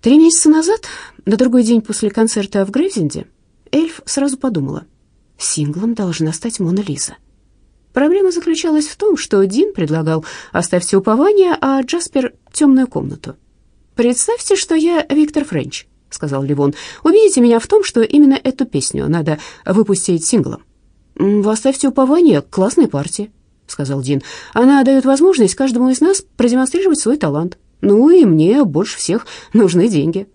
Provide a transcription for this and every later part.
Три месяца назад, на другой день после концерта в Грейвзенде, Эльф сразу подумала, синглом должна стать Мона Лиза. Проблема заключалась в том, что Дин предлагал «Оставьте упование», а Джаспер — «Темную комнату». «Представьте, что я Виктор Френч», — сказал Ливон. «Убедите меня в том, что именно эту песню надо выпустить синглом». «Оставьте упование» — классная партия, — сказал Дин. «Она дает возможность каждому из нас продемонстрировать свой талант. Ну и мне больше всех нужны деньги».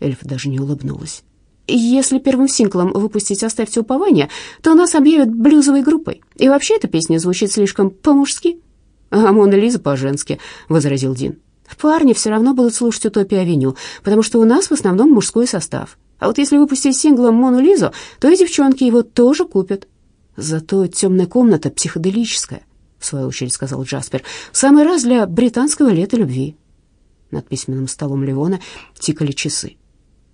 Эльф даже не улыбнулась. Если первым синглом выпустить «Оставьте упование», то нас объявят блюзовой группой. И вообще эта песня звучит слишком по-мужски. «А Мона Лиза по-женски», — возразил Дин. «Парни все равно будут слушать «Утопия-авеню», потому что у нас в основном мужской состав. А вот если выпустить синглом «Мону Лизу», то и девчонки его тоже купят». «Зато темная комната психоделическая», — в свою очередь сказал Джаспер. «В самый раз для британского лета любви». Над письменным столом Ливона тикали часы.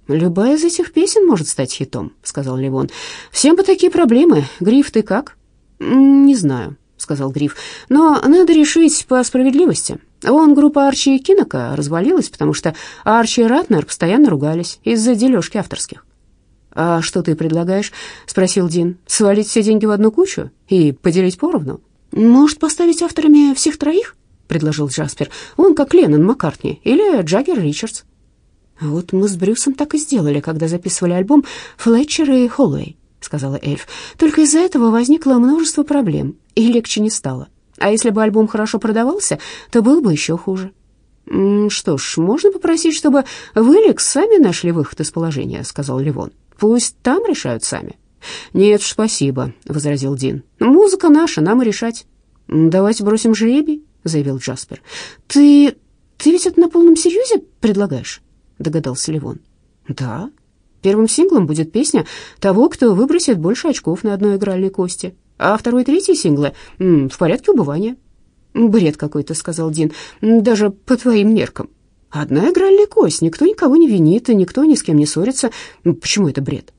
«Любая из этих песен может стать хитом», — сказал Ливон. «Всем бы такие проблемы. Гриф, ты как?» «Не знаю», — сказал Гриф. «Но надо решить по справедливости. Вон группа Арчи и Кинока развалилась, потому что Арчи и Ратнер постоянно ругались из-за дележки авторских». «А что ты предлагаешь?» — спросил Дин. «Свалить все деньги в одну кучу и поделить поровну?» «Может, поставить авторами всех троих?» — предложил Джаспер. «Он как Леннон Маккартни или Джаггер Ричардс». «Вот мы с Брюсом так и сделали, когда записывали альбом «Флетчер и Холлоуэй», — сказала Эльф. «Только из-за этого возникло множество проблем, и легче не стало. А если бы альбом хорошо продавался, то было бы еще хуже». «Что ж, можно попросить, чтобы в Эликс сами нашли выход из положения», — сказал Ливон. «Пусть там решают сами». «Нет спасибо», — возразил Дин. «Музыка наша, нам и решать». «Давайте бросим жребий», — заявил Джаспер. «Ты... ты ведь это на полном серьезе предлагаешь?» догадался Ливон. Да. Первым синглом будет песня того, кто выбросит больше очков на одной игральной кости, а второй и третий синглы в порядке убывания. Бред какой-то, сказал Дин, даже по твоим меркам. Одна игральная кость, никто никого не винит, и никто ни с кем не ссорится. Почему это бред?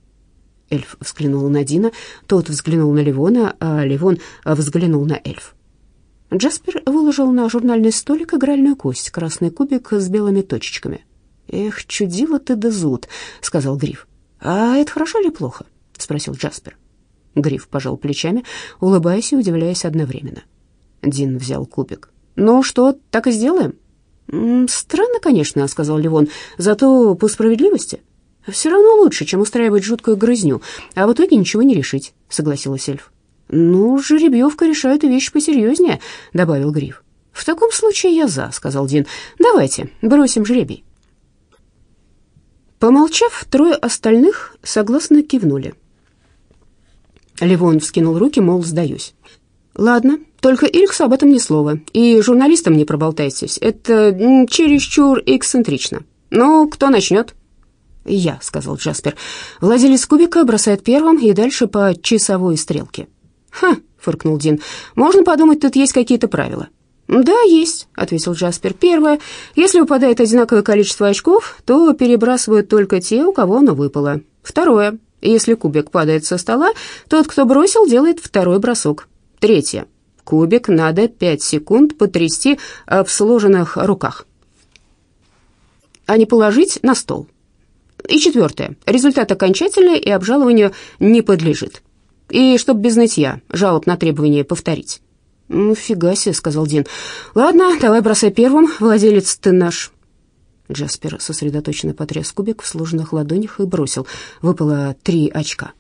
Эльф взглянул на Дина, тот взглянул на Ливона, а Ливон взглянул на эльф. Джаспер выложил на журнальный столик игральную кость, красный кубик с белыми точечками. «Эх, чудило ты да зуд», — сказал Гриф. «А это хорошо или плохо?» — спросил Джаспер. Гриф пожал плечами, улыбаясь и удивляясь одновременно. Дин взял кубик. «Ну что, так и сделаем?» «Странно, конечно», — сказал Ливон, — «зато по справедливости». «Все равно лучше, чем устраивать жуткую грызню, а в итоге ничего не решить», — согласилась эльф. «Ну, жеребьевка решает и вещи посерьезнее», — добавил Гриф. «В таком случае я за», — сказал Дин. «Давайте, бросим жребий». Помолчав, трое остальных согласно кивнули. Левон вскинул руки, мол, сдаюсь. «Ладно, только Ильксу об этом ни слова, и журналистам не проболтайтесь, это чересчур эксцентрично. Ну, кто начнет?» «Я», — сказал Джаспер. «Владелец кубика бросает первым и дальше по часовой стрелке». «Ха», — фыркнул Дин, — «можно подумать, тут есть какие-то правила». «Да, есть», — ответил Джаспер. «Первое. Если выпадает одинаковое количество очков, то перебрасывают только те, у кого оно выпало. Второе. Если кубик падает со стола, тот, кто бросил, делает второй бросок. Третье. Кубик надо пять секунд потрясти в сложенных руках, а не положить на стол. И четвертое. Результат окончательный и обжалованию не подлежит. И чтоб без нытья, жалоб на требование повторить». «Ну, фига себе», — сказал Дин. «Ладно, давай бросай первым, владелец ты наш». Джаспер сосредоточенно потряс кубик в сложенных ладонях и бросил. Выпало три очка.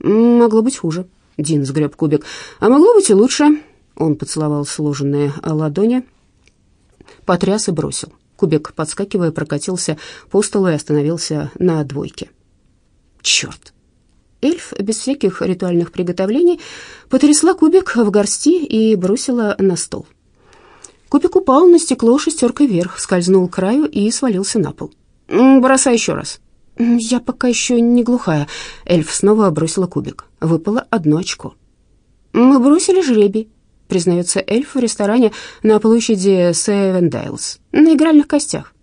«Могло быть хуже», — Дин сгреб кубик. «А могло быть и лучше». Он поцеловал сложенные ладони, потряс и бросил. Кубик, подскакивая, прокатился по столу и остановился на двойке. «Черт!» Эльф без всяких ритуальных приготовлений потрясла кубик в горсти и бросила на стол. Кубик упал на стекло шестеркой вверх, скользнул к краю и свалился на пол. «Бросай еще раз». «Я пока еще не глухая». Эльф снова бросила кубик. Выпало одно очко. «Мы бросили жребий», — признается эльф в ресторане на площади Севендайлс, на игральных костях.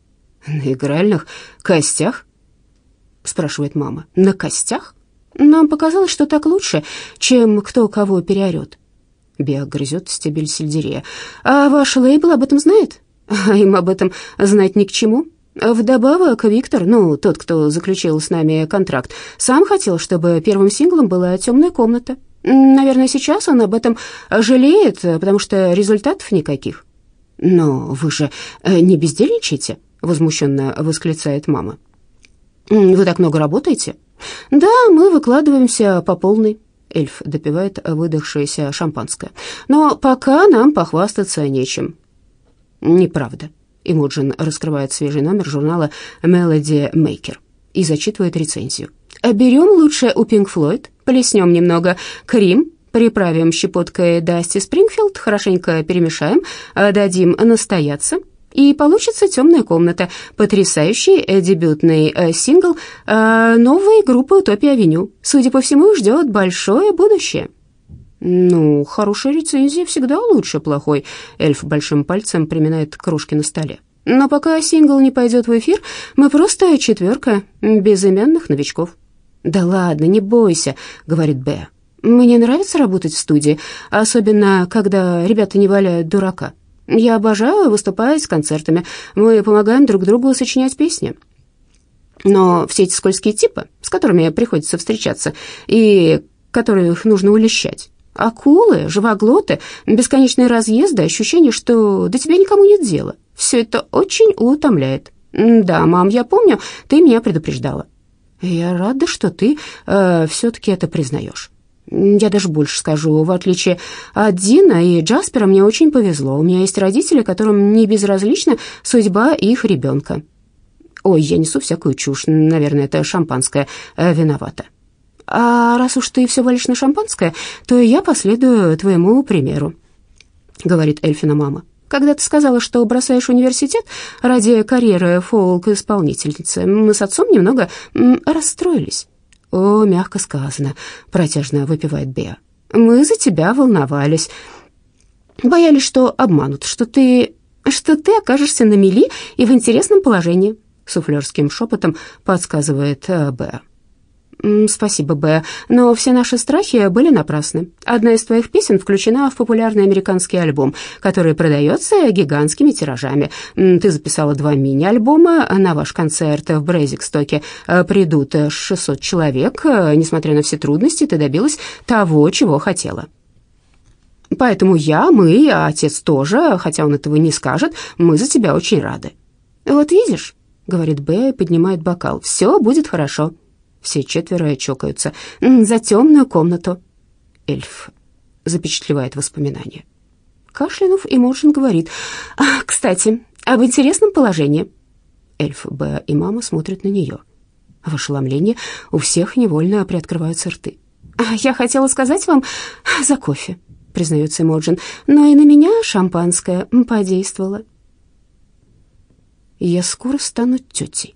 «На игральных костях?» — спрашивает мама. «На костях?» Нам показалось, что так лучше, чем кто кого переорет. Беа грызет стебель сельдерея. А ваш лейбл об этом знает? А им об этом знать ни к чему. Вдобавок, Виктор, ну, тот, кто заключил с нами контракт, сам хотел, чтобы первым синглом была «Темная комната». Наверное, сейчас он об этом жалеет, потому что результатов никаких. «Но вы же э, не бездельничаете?» — возмущенно восклицает мама. «Вы так много работаете?» «Да, мы выкладываемся по полной». Эльф допивает выдохшееся шампанское. «Но пока нам похвастаться нечем». «Неправда». Имуджин раскрывает свежий номер журнала «Melody Maker» и зачитывает рецензию. «Берем лучше у Pink Floyd, плеснем немного крем, приправим щепоткой Дасти Спрингфилд, хорошенько перемешаем, дадим настояться, и получится «Темная комната», потрясающий э, дебютный э, сингл э, новой группы «Утопия Авеню». Судя по всему, ждет большое будущее. «Ну, хорошая рецензия всегда лучше плохой», — эльф большим пальцем приминает кружки на столе. «Но пока сингл не пойдет в эфир, мы просто четверка безымянных новичков». «Да ладно, не бойся», — говорит Б. «Мне нравится работать в студии, особенно когда ребята не валяют дурака». Я обожаю выступать с концертами. Мы помогаем друг другу сочинять песни. Но все эти скользкие типы, с которыми приходится встречаться, и которых нужно улещать, акулы, живоглоты, бесконечные разъезды, ощущение, что до тебя никому нет дела, все это очень утомляет. Да, мам, я помню, ты меня предупреждала. Я рада, что ты э, все-таки это признаешь. Я даже больше скажу, в отличие от Дина и Джаспера, мне очень повезло. У меня есть родители, которым не безразлична судьба их ребенка. Ой, я несу всякую чушь, наверное, это шампанское э, виновато. А раз уж ты все валишь на шампанское, то я последую твоему примеру, говорит Эльфина мама. Когда ты сказала, что бросаешь университет ради карьеры фолк-исполнительницы, мы с отцом немного расстроились. «О, мягко сказано», — протяжно выпивает Беа. «Мы за тебя волновались. Боялись, что обманут, что ты... что ты окажешься на мели и в интересном положении», — суфлерским шепотом подсказывает э, Беа. «Спасибо, Б, но все наши страхи были напрасны. Одна из твоих песен включена в популярный американский альбом, который продается гигантскими тиражами. Ты записала два мини-альбома. На ваш концерт в Бейзингстоке э, придут 600 человек. Несмотря на все трудности, ты добилась того, чего хотела». Поэтому я, мы, а отец тоже, хотя он этого не скажет, мы за тебя очень рады. Вот видишь, говорит Б, поднимает бокал. Все будет хорошо. Все четверо чокаются. «За темную комнату». Эльф запечатлевает воспоминания. Кашлянув, Имоджин говорит. «А, «Кстати, об интересном положении». Эльф, Б и мама смотрят на нее. В ошеломлении у всех невольно приоткрываются рты. «А, «Я хотела сказать вам за кофе», — признается Имоджин, «но и на меня шампанское подействовало». «Я скоро стану тетей».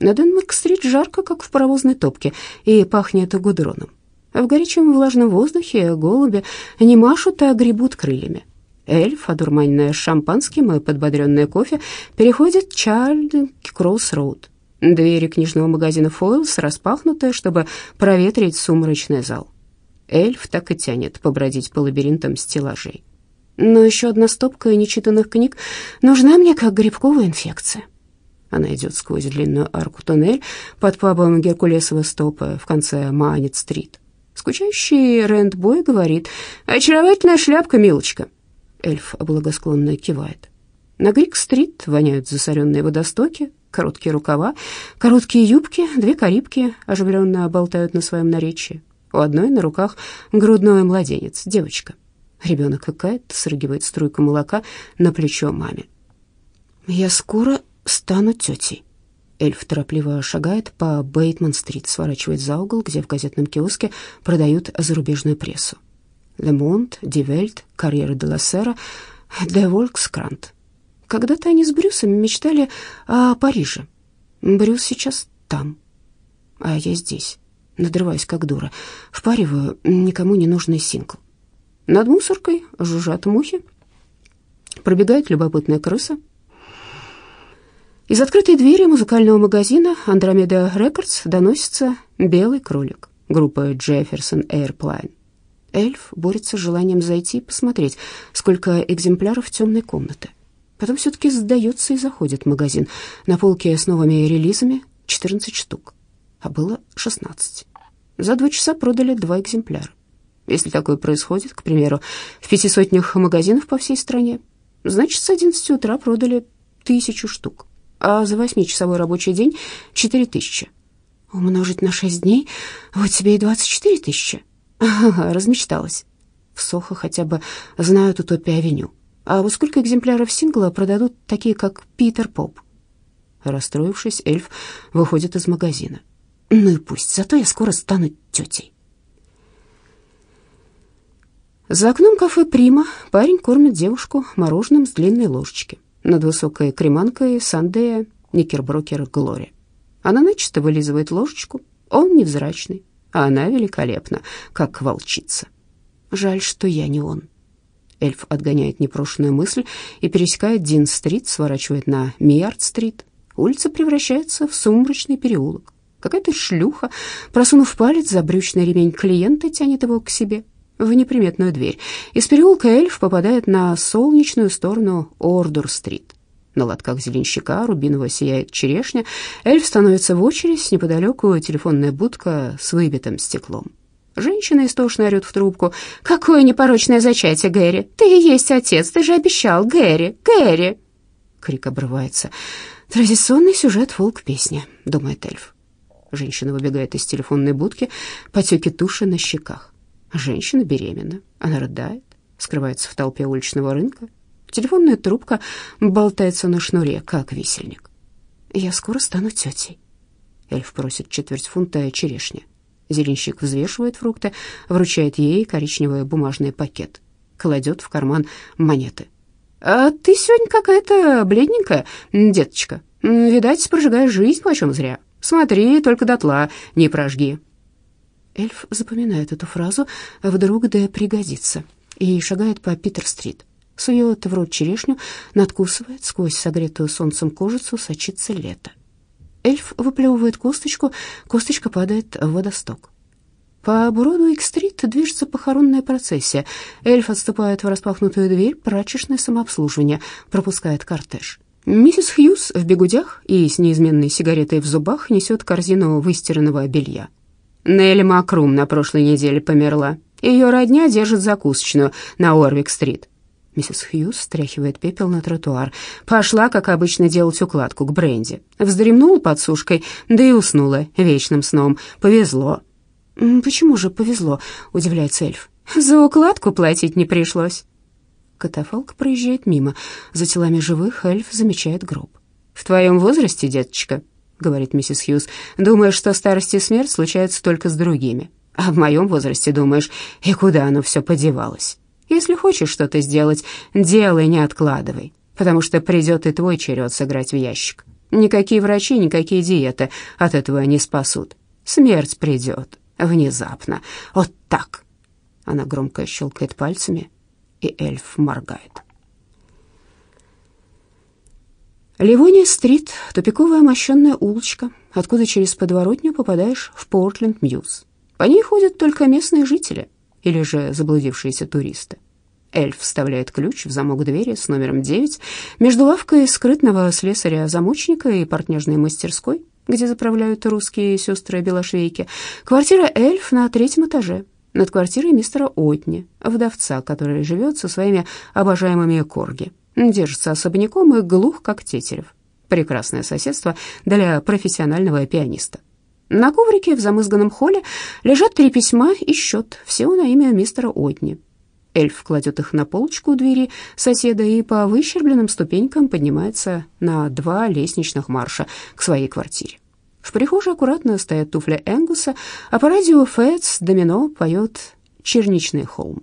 На Денмарк-стрит жарко, как в паровозной топке, и пахнет гудроном. В горячем влажном воздухе голуби не машут, а гребут крыльями. Эльф, одурманенная шампанским и подбодренная кофе, переходит Чарльд Кросс-Роуд. Двери книжного магазина «Фойлс» распахнуты, чтобы проветрить сумрачный зал. Эльф так и тянет побродить по лабиринтам стеллажей. Но еще одна стопка нечитанных книг нужна мне, как грибковая инфекция. Она идет сквозь длинную арку-туннель под пабом Геркулесова стопа в конце Маанит-стрит. Скучающий Рэндбой говорит «Очаровательная шляпка, милочка». Эльф благосклонно кивает. На Грик-стрит воняют засоренные водостоки, короткие рукава, короткие юбки, две карибки оживленно болтают на своем наречии. У одной на руках грудной младенец, девочка. Ребенок икает, срыгивает струйку молока на плечо маме. «Я скоро стану тетей». Эльф торопливо шагает по Бейтман-стрит, сворачивает за угол, где в газетном киоске продают зарубежную прессу. «Le Monde», «Die Welt», «Corriere della Sera», «De Volkskrant». Когда-то они с Брюсом мечтали о Париже. Брюс сейчас там, а я здесь, надрываюсь как дура, впариваю никому не нужный сингл. Над мусоркой жужжат мухи, пробегает любопытная крыса, из открытой двери музыкального магазина «Andromeda Records» доносится «Белый кролик» группы «Jefferson Airplane». Эльф борется с желанием зайти и посмотреть, сколько экземпляров темной комнаты. Потом все-таки сдается и заходит в магазин. На полке с новыми релизами 14 штук, а было 16. За два часа продали два экземпляра. Если такое происходит, к примеру, в пяти сотнях магазинов по всей стране, значит, с 11 утра продали тысячу штук, а за восьмичасовой рабочий день — четыре тысячи. Умножить на шесть дней — вот тебе и двадцать четыре тысячи. Размечталась. В Сохо хотя бы знают Утопия-авеню. А вот сколько экземпляров сингла продадут такие, как Питер Поп? Расстроившись, эльф выходит из магазина. Ну и пусть, зато я скоро стану тетей. За окном кафе «Прима» парень кормит девушку мороженым с длинной ложечки. Над высокой креманкой Сандея Никерброкер Глори. Она начисто вылизывает ложечку. Он невзрачный, а она великолепна, как волчица. Жаль, что я не он. Эльф отгоняет непрошенную мысль и пересекает Дин-стрит, сворачивает на Миард-стрит. Улица превращается в сумрачный переулок. Какая-то шлюха, просунув палец за брючный ремень клиента, тянет его к себе в неприметную дверь. Из переулка эльф попадает на солнечную сторону Ордур-стрит. На лотках зеленщика рубиново сияет черешня. Эльф становится в очередь, неподалеку телефонная будка с выбитым стеклом. Женщина истошно орёт в трубку. «Какое непорочное зачатие, Гэри! Ты и есть отец, ты же обещал, Гэри! Гэри!» Крик обрывается. «Традиционный сюжет фолк-песни», — думает эльф. Женщина выбегает из телефонной будки, потеки туши на щеках. Женщина беременна, она рыдает, скрывается в толпе уличного рынка. Телефонная трубка болтается на шнуре, как висельник. «Я скоро стану тетей». Эльф просит четверть фунта черешни. Зеленщик взвешивает фрукты, вручает ей коричневый бумажный пакет, кладет в карман монеты. «А ты сегодня какая-то бледненькая, деточка. Видать, прожигаешь жизнь почем зря. Смотри, только дотла не прожги». Эльф запоминает эту фразу, вдруг да пригодится, и шагает по Питер-стрит. Сует в рот черешню, надкусывает, сквозь согретую солнцем кожицу сочится лето. Эльф выплевывает косточку, косточка падает в водосток. По Бродуик-стрит движется похоронная процессия. Эльф отступает в распахнутую дверь, прачечное самообслуживание, пропускает кортеж. Миссис Хьюз в бегудях и с неизменной сигаретой в зубах несет корзину выстиранного белья. Нелли Макрум на прошлой неделе померла. Ее родня держит закусочную на Орвик-стрит. Миссис Хьюз стряхивает пепел на тротуар. Пошла, как обычно, делать укладку к бренди. Вздремнула под сушкой, да и уснула вечным сном. Повезло. «Почему же повезло?» — удивляется эльф. «За укладку платить не пришлось». Катафалк проезжает мимо. За телами живых эльф замечает гроб. «В твоем возрасте, деточка», — говорит миссис Хьюз, «думаешь, что старость и смерть случаются только с другими. А в моем возрасте думаешь, и куда оно все подевалось?» Если хочешь что-то сделать, делай, не откладывай, потому что придет и твой черед сыграть в ящик. Никакие врачи, никакие диеты от этого не спасут. Смерть придет внезапно, вот так. Она громко щелкает пальцами, и эльф моргает. Ливония-стрит — тупиковая мощенная улочка, откуда через подворотню попадаешь в Портленд-Мьюз. По ней ходят только местные жители — или же заблудившиеся туристы. Эльф вставляет ключ в замок двери с номером 9 между лавкой скрытного слесаря-замочника и портняжной мастерской, где заправляют русские сестры-белошвейки. Квартира эльф на третьем этаже, над квартирой мистера Отни, вдовца, который живет со своими обожаемыми корги. Держится особняком и глух, как тетерев. Прекрасное соседство для профессионального пианиста. На коврике в замызганном холле лежат три письма и счет, все на имя мистера Отни. Эльф кладет их на полочку у двери соседа и по выщербленным ступенькам поднимается на два лестничных марша к своей квартире. В прихожей аккуратно стоят туфли Энгуса, а по радио Фэтс Домино поет «Черничный холм».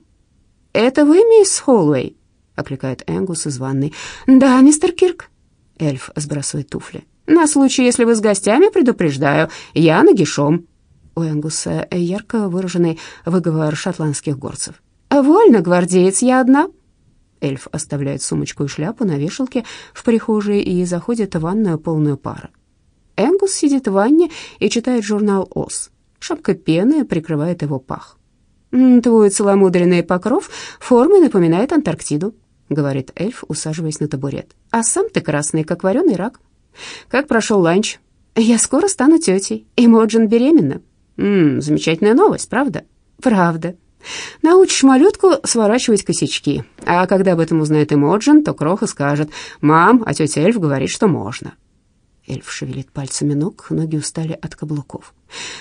«Это вы, мисс Холлоуэй?» — окликает Энгус из ванной. «Да, мистер Кирк». Эльф сбрасывает туфли. На случай, если вы с гостями, предупреждаю, я нагишом». У Энгуса ярко выраженный выговор шотландских горцев. «Вольно, гвардеец, я одна». Эльф оставляет сумочку и шляпу на вешалке в прихожей и заходит в ванную полную пара. Энгус сидит в ванне и читает журнал «Ос». Шапка пены прикрывает его пах. «Твой целомудренный покров формой напоминает Антарктиду». — говорит эльф, усаживаясь на табурет. «А сам ты красный, как вареный рак». «Как прошел ланч?» «Я скоро стану тетей. Эмоджин беременна». «Ммм, замечательная новость, правда?» «Правда». Научишь малютку сворачивать косячки. А когда об этом узнает Эмоджин, то Кроха скажет, «Мам, а тетя Эльф говорит, что можно». Эльф шевелит пальцами ног, ноги устали от каблуков.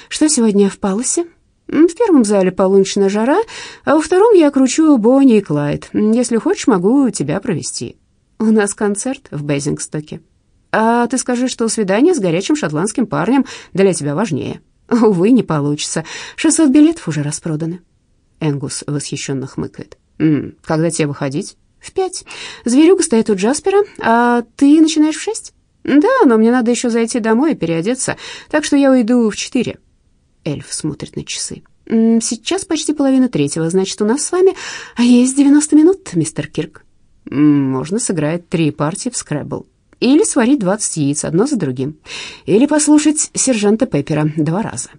«Что сегодня в Паласе?» «В первом зале полуночная жара, а во втором я кручу Бонни и Клайд. Если хочешь, могу тебя провести. У нас концерт в Бейзингстоке. А ты скажи, что свидание с горячим шотландским парнем для тебя важнее. Увы, не получится. 600 билетов уже распроданы». Энгус восхищенно хмыкает. «М -м, «Когда тебе выходить?» «В пять. Зверюга стоит у Джаспера, а ты начинаешь в шесть?» «Да, но мне надо еще зайти домой и переодеться, так что я уйду в четыре». Эльф смотрит на часы. «Сейчас почти половина третьего, значит, у нас с вами есть 90 минут, мистер Кирк». «Можно сыграть три партии в скрэббл. Или сварить 20 яиц одно за другим. Или послушать сержанта Пеппера два раза».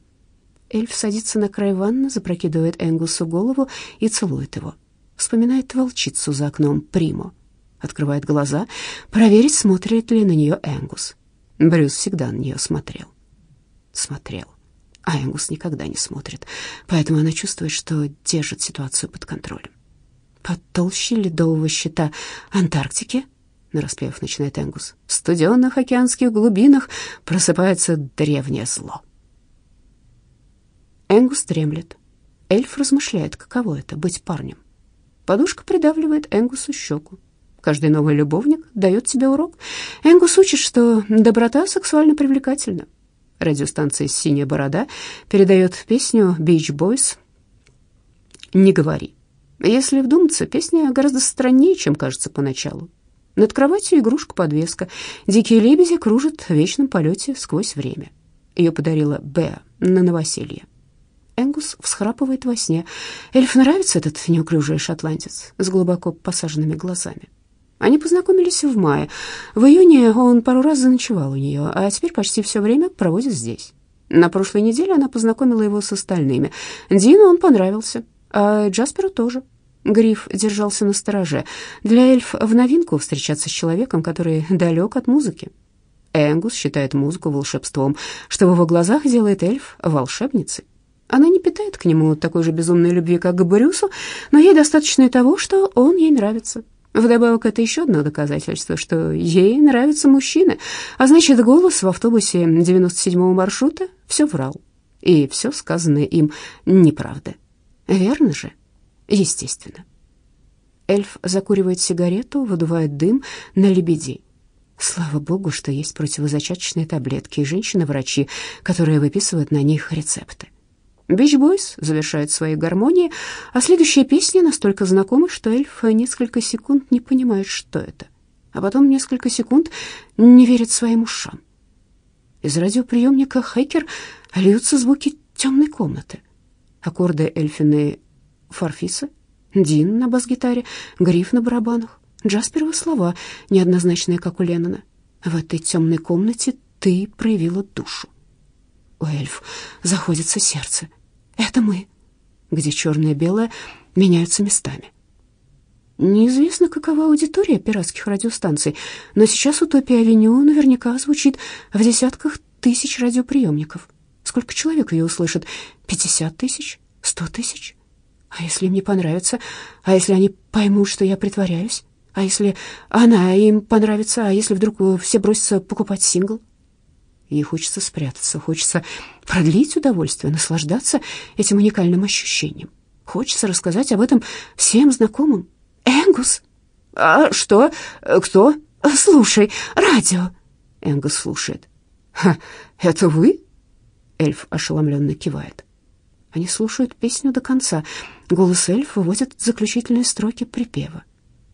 Эльф садится на край ванны, запрокидывает Энгусу голову и целует его. Вспоминает волчицу за окном Примо. Открывает глаза, проверить, смотрит ли на нее Энгус. Брюс всегда на нее смотрел. Смотрел. А Энгус никогда не смотрит, поэтому она чувствует, что держит ситуацию под контролем. Под толще ледового щита Антарктики, нараспев начинает Энгус, в студенных океанских глубинах просыпается древнее зло. Энгус дремлет. Эльф размышляет, каково это — быть парнем. Подушка придавливает Энгусу щеку. Каждый новый любовник дает тебе урок. Энгус учит, что доброта сексуально привлекательна. Радиостанция «Синяя борода» передает песню «Beach Boys» «Не говори». Если вдуматься, песня гораздо страннее, чем кажется поначалу. Над кроватью игрушка-подвеска. Дикие лебеди кружат в вечном полете сквозь время. Ее подарила Беа на новоселье. Энгус всхрапывает во сне. Эльф нравится этот неуклюжий шотландец с глубоко посаженными глазами. Они познакомились в мае. В июне он пару раз заночевал у нее, а теперь почти все время проводит здесь. На прошлой неделе она познакомила его с остальными. Дину он понравился, а Джасперу тоже. Гриф держался на стороже. Для эльф в новинку встречаться с человеком, который далек от музыки. Энгус считает музыку волшебством, что в его глазах делает эльф волшебницей. Она не питает к нему такой же безумной любви, как к Брюсу, но ей достаточно и того, что он ей нравится. Вдобавок, это еще одно доказательство, что ей нравятся мужчины, а значит, голос в автобусе 97-го маршрута все врал, и все сказанное им неправда. Верно же? Естественно. Эльф закуривает сигарету, выдувает дым на лебедей. Слава богу, что есть противозачаточные таблетки и женщины-врачи, которые выписывают на них рецепты. Бич Бойс завершает свои гармонии, а следующая песня настолько знакома, что эльф несколько секунд не понимает, что это, а потом несколько секунд не верит своим ушам. Из радиоприемника «Хекер» льются звуки темной комнаты. Аккорды эльфины фарфиса, Дин на бас-гитаре, Гриф на барабанах, Джасперовы слова, неоднозначные, как у Леннона. В этой темной комнате ты проявила душу. У эльф заходится сердце. Это мы, где черное и белое меняются местами. Неизвестно, какова аудитория пиратских радиостанций, но сейчас «Утопия-авеню» наверняка звучит в десятках тысяч радиоприемников. Сколько человек ее услышит? Пятьдесят тысяч? Сто тысяч? А если им не понравится? А если они поймут, что я притворяюсь? А если она им понравится? А если вдруг все бросятся покупать сингл? Ей хочется спрятаться, хочется продлить удовольствие, наслаждаться этим уникальным ощущением. Хочется рассказать об этом всем знакомым. «Энгус!» «А что? Кто?» «Слушай, радио!» Энгус слушает. «Ха, это вы?» Эльф ошеломленно кивает. Они слушают песню до конца. Голос эльфа выводит заключительные строки припева.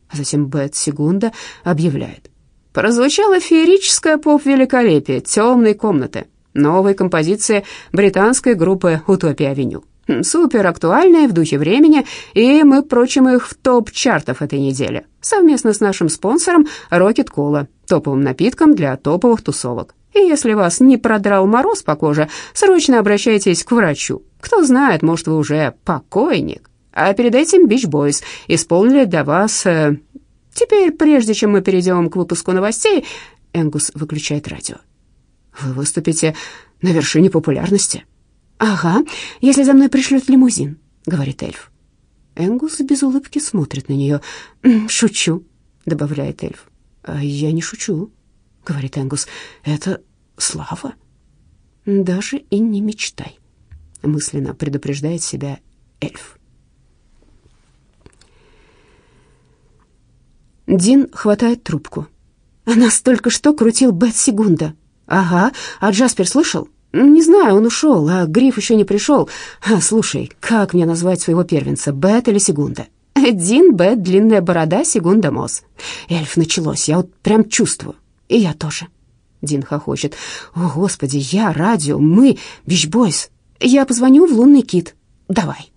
А затем Бет Сегунда объявляет. Прозвучало феерическое поп-великолепие темной комнаты, новой композиции британской группы «Утопия-авеню». Супер актуальные, в духе времени, и мы прочим их в топ чартов этой недели, совместно с нашим спонсором Rocket Cola, топовым напитком для топовых тусовок. И если вас не продрал мороз по коже, срочно обращайтесь к врачу. Кто знает, может, вы уже покойник. А перед этим Beach Boys исполнили для вас... Э, Теперь, прежде чем мы перейдем к выпуску новостей, Энгус выключает радио. Вы выступите на вершине популярности. Ага, если за мной пришлют лимузин, говорит эльф. Энгус без улыбки смотрит на нее. Шучу, добавляет эльф. А я не шучу, говорит Энгус. Это слава. Даже и не мечтай, мысленно предупреждает себя эльф. Дин хватает трубку. Нас только что крутил Бет Сегунда. Ага, а Джаспер слышал? Не знаю, он ушел, а Гриф еще не пришел. А, слушай, как мне назвать своего первенца, Бет или Сегунда? Дин, Бет, длинная борода, Сегунда, Мосс. Эльф, началось, я вот прям чувствую. И я тоже. Дин хохочет. О, господи, я, радио, мы, Бичбойс. Я позвоню в лунный кит. Давай.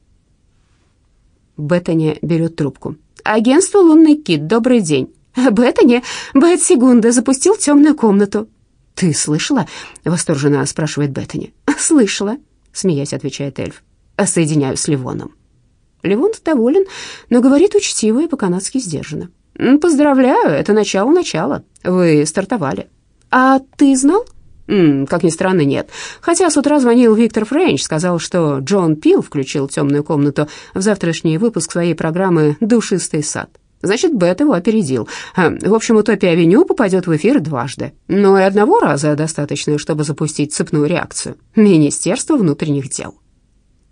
Беттани берет трубку. Агентство «Лунный кит», добрый день. Беттани, Бет Сегунда запустил темную комнату. Ты слышала? Восторженно спрашивает Беттани. Слышала, смеясь, отвечает эльф. Соединяю с Ливоном. Ливон доволен, но говорит учтиво и по-канадски сдержанно. «Поздравляю, это начало-начало. Вы стартовали». «А ты знал?» М, как ни странно, нет. Хотя с утра звонил Виктор Френч, сказал, что Джон Пил включил темную комнату в завтрашний выпуск своей программы «Душистый сад». Значит, Бет его опередил. А, в общем, «Утопия-авеню» попадет в эфир дважды. Но и одного раза достаточно, чтобы запустить цепную реакцию. Министерство внутренних дел.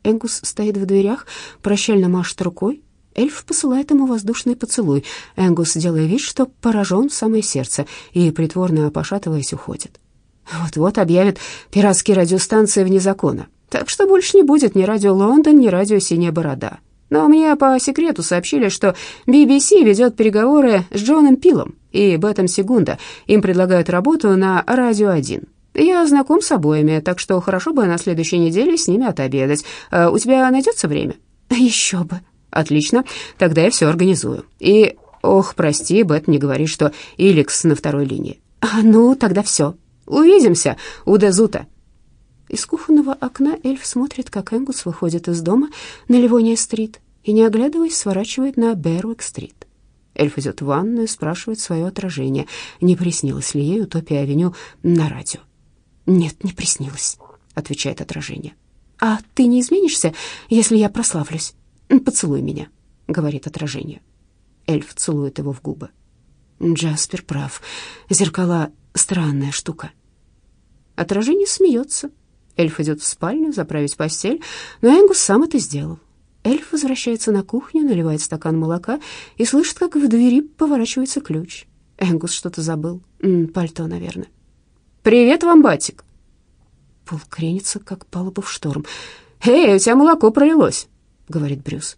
Энгус стоит в дверях, прощально машет рукой. Эльф посылает ему воздушный поцелуй. Энгус, делая вид, что поражен в самое сердце, и, притворно пошатываясь, уходит. Вот-вот объявят пиратские радиостанции вне закона. Так что больше не будет ни радио Лондон, ни радио Синяя Борода. Но мне по секрету сообщили, что BBC ведет переговоры с Джоном Пилом и Бетом Сегунда. Им предлагают работу на «Радио 1». Я знаком с обоими, так что хорошо бы на следующей неделе с ними отобедать. А у тебя найдется время? Еще бы. Отлично, тогда я все организую. И, ох, прости, Бет не говорит, что Иликс на второй линии. А, ну, тогда все. Увидимся у Дезута». Из кухонного окна эльф смотрит, как Энгус выходит из дома на Ливония-стрит и, не оглядываясь, сворачивает на Бервик-стрит. Эльф идет в ванную, спрашивает свое отражение, не приснилось ли ей Утопия-авеню на радио. «Нет, не приснилось», — отвечает отражение. «А ты не изменишься, если я прославлюсь? Поцелуй меня», — говорит отражение. Эльф целует его в губы. Джаспер прав. Зеркала Странная штука. Отражение смеется. Эльф идет в спальню заправить постель, но Энгус сам это сделал. Эльф возвращается на кухню, наливает стакан молока и слышит, как в двери поворачивается ключ. Энгус что-то забыл. М -м, пальто, наверное. «Привет вам, батик!» Пол кренится, как палуба в шторм. «Эй, у тебя молоко пролилось!» — говорит Брюс.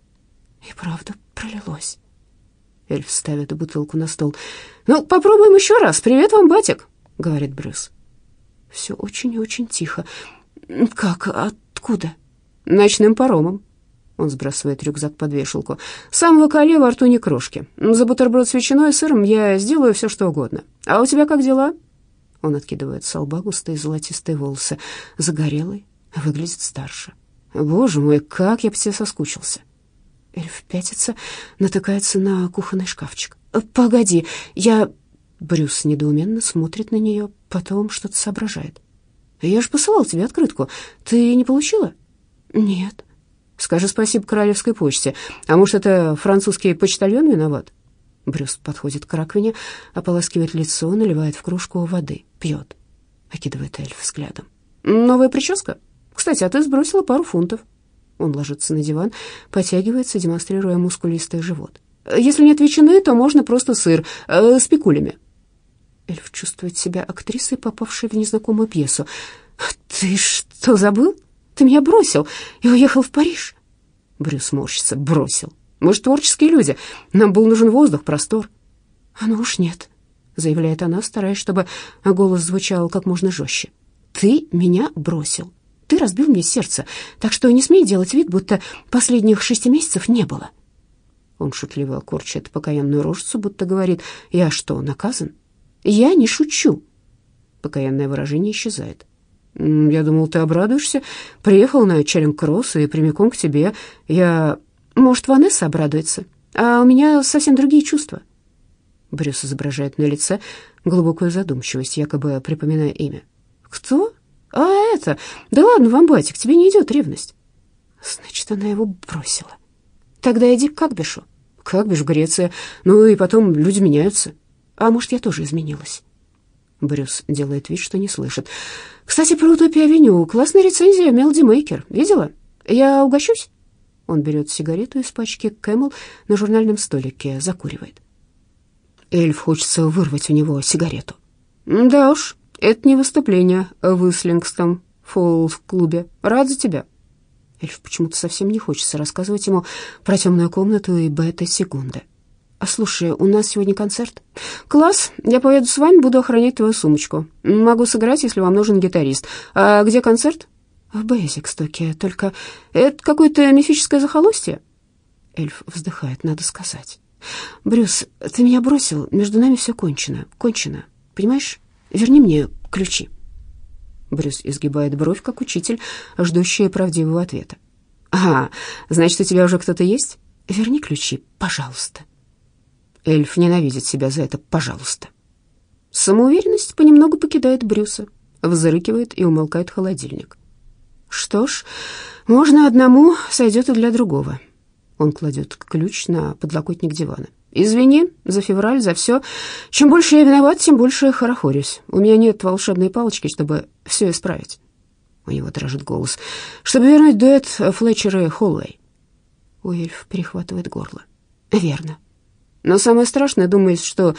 И правда пролилось. Эльф ставит бутылку на стол. «Ну, попробуем еще раз. Привет вам, батик», — говорит Брюс. Все очень и очень тихо. «Как? Откуда?» «Ночным паромом». Он сбрасывает рюкзак под вешалку. «Самого коле во рту не крошки. За бутерброд с ветчиной и сыром я сделаю все, что угодно. А у тебя как дела?» Он откидывает с лба густые золотистые волосы. Загорелый, выглядит старше. «Боже мой, как я по тебе соскучился!» Эльф пятится, натыкается на кухонный шкафчик. «Э, «Погоди, я...» Брюс недоуменно смотрит на нее, потом что-то соображает. «Я же посылал тебе открытку. Ты не получила?» «Нет». «Скажи спасибо королевской почте. А может, это французский почтальон виноват?» Брюс подходит к раковине, ополаскивает лицо, наливает в кружку воды, пьет. Окидывает эльф взглядом. «Новая прическа? Кстати, а ты сбросила пару фунтов». Он ложится на диван, потягивается, демонстрируя мускулистый живот. «Если нет ветчины, то можно просто сыр э, с пикулями». Эльф чувствует себя актрисой, попавшей в незнакомую пьесу. «Ты что, забыл? Ты меня бросил и уехал в Париж». Брюс морщится. «Бросил. Мы же творческие люди. Нам был нужен воздух, простор». «А ну уж нет», — заявляет она, стараясь, чтобы голос звучал как можно жестче. «Ты меня бросил. Ты разбил мне сердце, так что не смей делать вид, будто последних шести месяцев не было». Он шутливо корчит покаянную рожицу, будто говорит, «Я что, наказан?» «Я не шучу». Покаянное выражение исчезает. «Я думал, ты обрадуешься. Приехал на Челлинг-Кросс и прямиком к тебе. Я... Может, Ванесса обрадуется? А у меня совсем другие чувства». Брюс изображает на лице глубокую задумчивость, якобы припоминая имя. «Кто? А это? Да ладно, Вамбатик, тебе не идет ревность». Значит, она его бросила. Тогда иди к Какбишу. Какбиш в Греции. Ну и потом люди меняются. А может, я тоже изменилась? Брюс делает вид, что не слышит. Кстати, про Утопия-авеню. Классная рецензия Melody Maker. Видела? Я угощусь? Он берет сигарету из пачки Camel на журнальном столике, закуривает. Эльф хочется вырвать у него сигарету. Да уж, это не выступление в Ислингтон фолк-клубе. Рад за тебя. Эльф почему-то совсем не хочется рассказывать ему про темную комнату и бета-секунды. «А слушай, у нас сегодня концерт?» «Класс, я поеду с вами, буду охранять твою сумочку. Могу сыграть, если вам нужен гитарист. А где концерт?» «В Бейзикстоке, только это какое-то мифическое захолустье?» Эльф вздыхает, надо сказать. «Брюс, ты меня бросил, между нами все кончено, кончено. Понимаешь? Верни мне ключи». Брюс изгибает бровь, как учитель, ждущий правдивого ответа. «А, значит, у тебя уже кто-то есть? Верни ключи, пожалуйста». Эльф ненавидит себя за это «пожалуйста». Самоуверенность понемногу покидает Брюса, взрыкивает и умолкает холодильник. «Что ж, можно одному, сойдет и для другого». Он кладет ключ на подлокотник дивана. Извини за февраль, за все. Чем больше я виноват, тем больше хорохорюсь. У меня нет волшебной палочки, чтобы все исправить. У него дрожит голос. Чтобы вернуть дуэт Флетчера и Холлэй. Уильф перехватывает горло. Верно. Но самое страшное, думает, что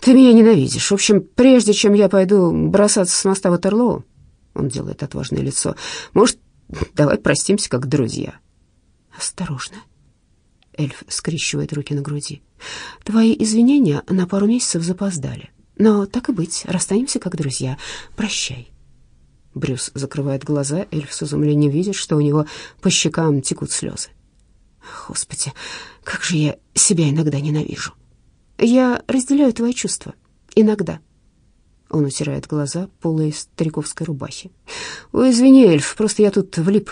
ты меня ненавидишь. В общем, прежде чем я пойду бросаться с моста Ватерлоу, он делает отважное лицо, может, давай простимся как друзья. Осторожно. Эльф скрещивает руки на груди. Твои извинения на пару месяцев запоздали. Но так и быть, расстанемся как друзья. Прощай. Брюс закрывает глаза, эльф с изумлением видит, что у него по щекам текут слезы. Господи, как же я себя иногда ненавижу. Я разделяю твои чувства. Иногда. Он утирает глаза полой стариковской рубахи. Ой, извини, эльф, просто я тут влип.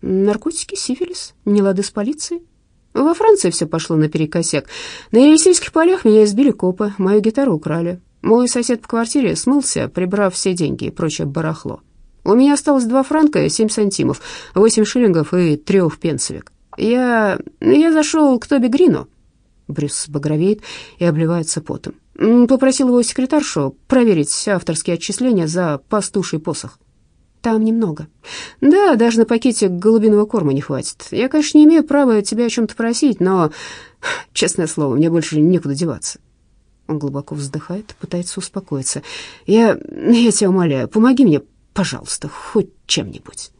Наркотики, сифилис, не лады с полицией. Во Франции все пошло наперекосяк. На Елисейских полях меня избили копы, мою гитару украли. Мой сосед по квартире смылся, прибрав все деньги и прочее барахло. У меня осталось два франка, семь сантимов, восемь шиллингов и трех пенсовик. Я... я зашел к Тоби Грину. Брюс багровеет и обливается потом. Попросил его секретаршу проверить авторские отчисления за пастуший посох. Там немного. Да, даже на пакете голубиного корма не хватит. Я, конечно, не имею права тебя о чем-то просить, но, честное слово, мне больше некуда деваться. Он глубоко вздыхает, пытается успокоиться. Я, я тебя умоляю, помоги мне, пожалуйста, хоть чем-нибудь.